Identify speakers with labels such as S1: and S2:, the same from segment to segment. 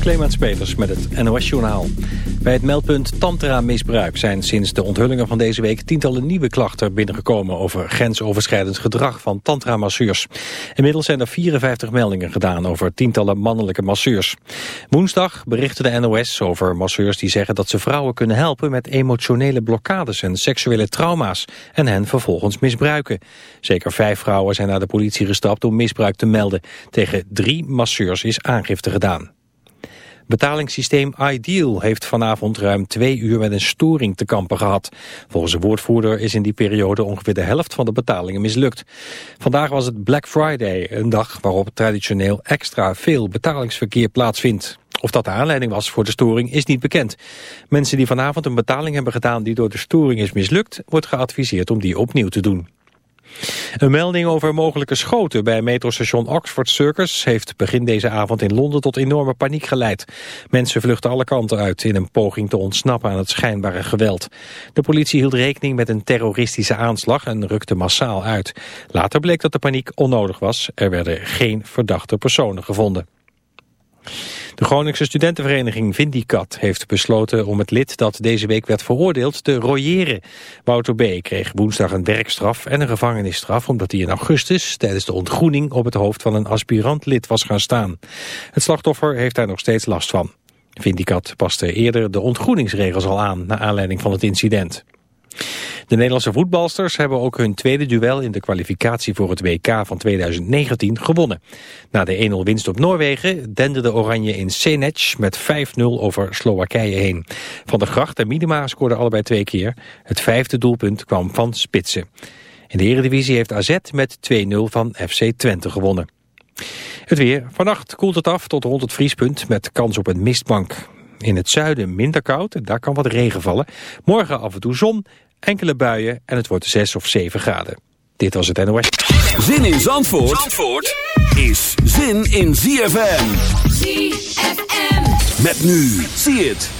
S1: Clemens Peters met het NOS-journaal. Bij het meldpunt Tantra-misbruik zijn sinds de onthullingen van deze week tientallen nieuwe klachten binnengekomen over grensoverschrijdend gedrag van tantra-masseurs. Inmiddels zijn er 54 meldingen gedaan over tientallen mannelijke masseurs. Woensdag berichtte de NOS over masseurs die zeggen dat ze vrouwen kunnen helpen met emotionele blokkades en seksuele trauma's en hen vervolgens misbruiken. Zeker vijf vrouwen zijn naar de politie gestapt om misbruik te melden. Tegen drie masseurs is aangifte gedaan. Betalingssysteem Ideal heeft vanavond ruim twee uur met een storing te kampen gehad. Volgens de woordvoerder is in die periode ongeveer de helft van de betalingen mislukt. Vandaag was het Black Friday, een dag waarop traditioneel extra veel betalingsverkeer plaatsvindt. Of dat de aanleiding was voor de storing is niet bekend. Mensen die vanavond een betaling hebben gedaan die door de storing is mislukt, wordt geadviseerd om die opnieuw te doen. Een melding over mogelijke schoten bij metrostation Oxford Circus heeft begin deze avond in Londen tot enorme paniek geleid. Mensen vluchten alle kanten uit in een poging te ontsnappen aan het schijnbare geweld. De politie hield rekening met een terroristische aanslag en rukte massaal uit. Later bleek dat de paniek onnodig was. Er werden geen verdachte personen gevonden. De Groningse studentenvereniging Vindicat heeft besloten om het lid dat deze week werd veroordeeld te royeren. Wouter B. kreeg woensdag een werkstraf en een gevangenisstraf omdat hij in augustus tijdens de ontgroening op het hoofd van een aspirant lid was gaan staan. Het slachtoffer heeft daar nog steeds last van. Vindicat paste eerder de ontgroeningsregels al aan naar aanleiding van het incident. De Nederlandse voetbalsters hebben ook hun tweede duel in de kwalificatie voor het WK van 2019 gewonnen. Na de 1-0 winst op Noorwegen dende de Oranje in Senec met 5-0 over Slowakije heen. Van der Gracht en Minima scoorden allebei twee keer. Het vijfde doelpunt kwam van Spitsen. In de Eredivisie heeft AZ met 2-0 van FC Twente gewonnen. Het weer. Vannacht koelt het af tot rond het vriespunt met kans op een mistbank. In het zuiden minder koud, daar kan wat regen vallen. Morgen af en toe zon, enkele buien en het wordt 6 of 7 graden. Dit was het NOS.
S2: Zin in Zandvoort, Zandvoort is zin in ZFM. ZFM. Met nu, zie het.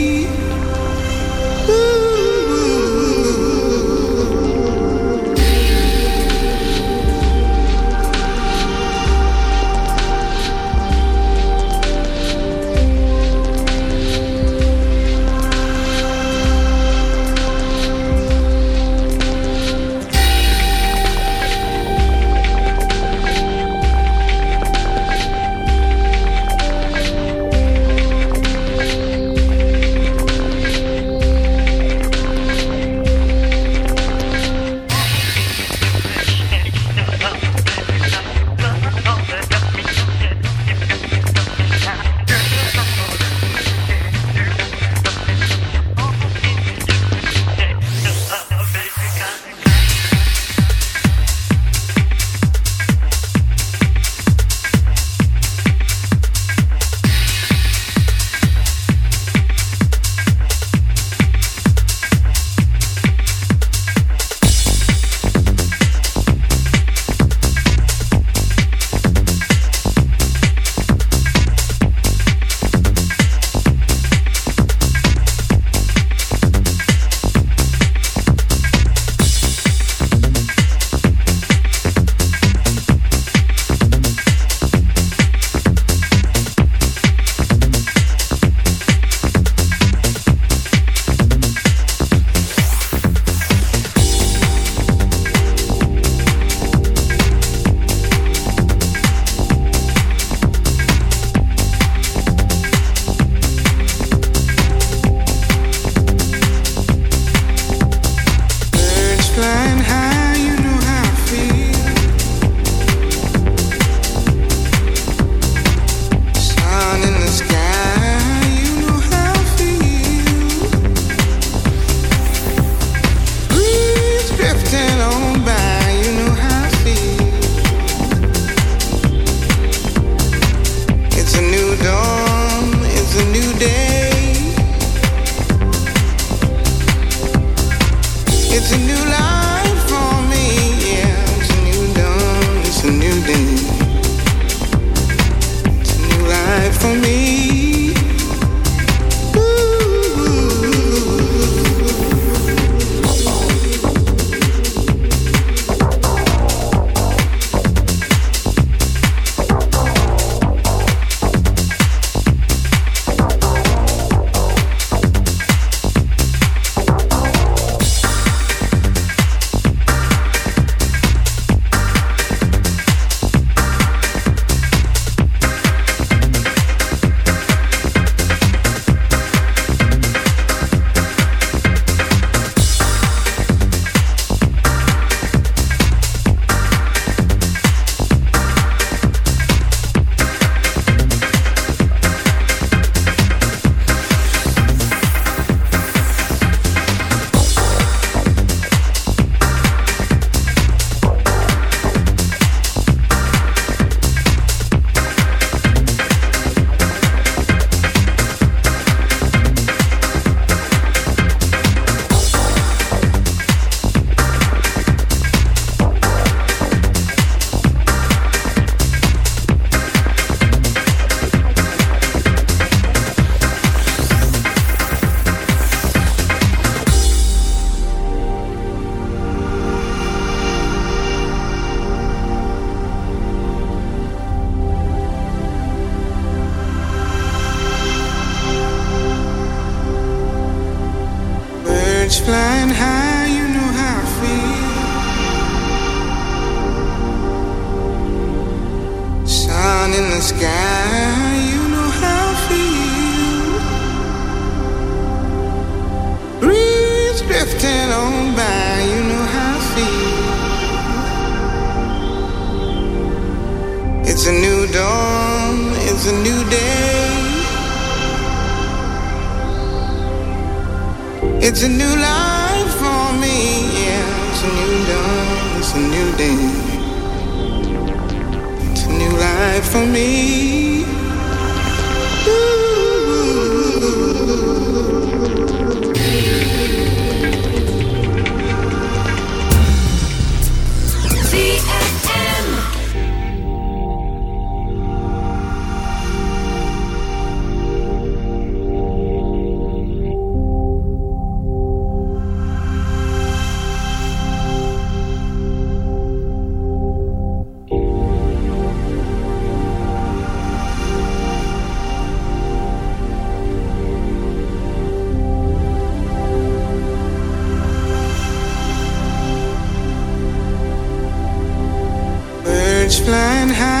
S3: Flying high,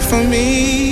S4: For me.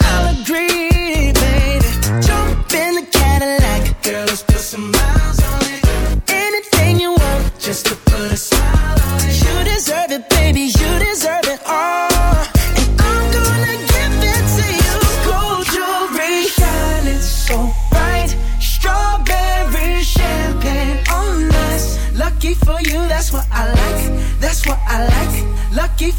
S5: agree,